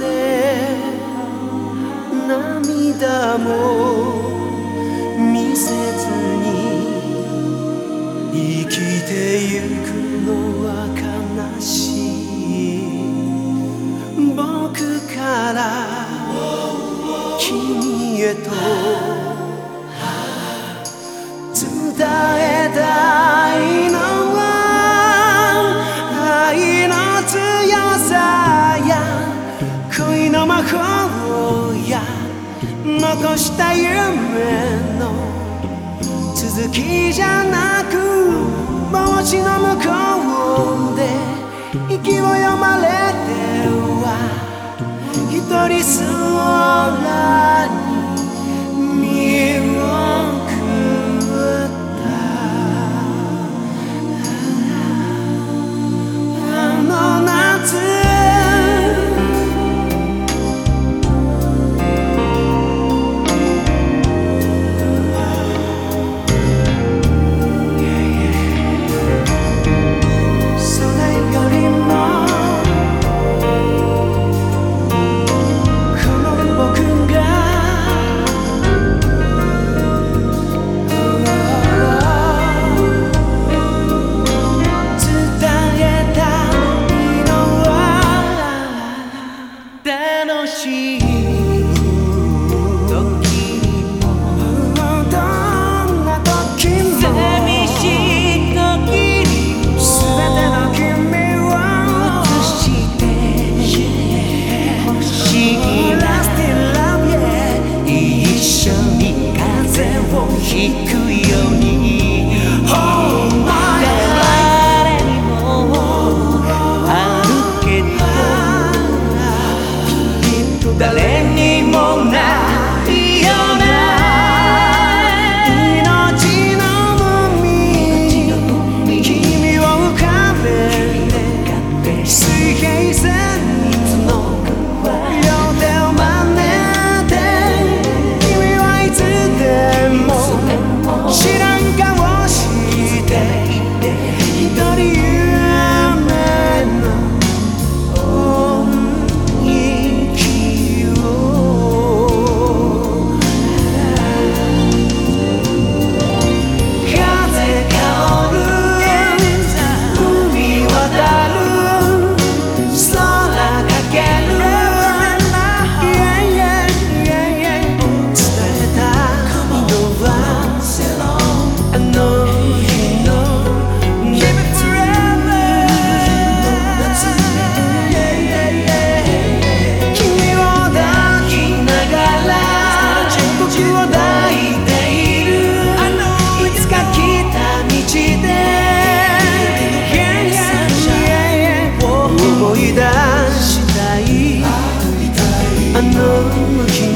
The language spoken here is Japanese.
で涙も見せずに生きてゆくのは悲しい。僕から君へと残した夢の続きじゃなく帽子の向こうで息を読まれては一人空に出したい。あの日。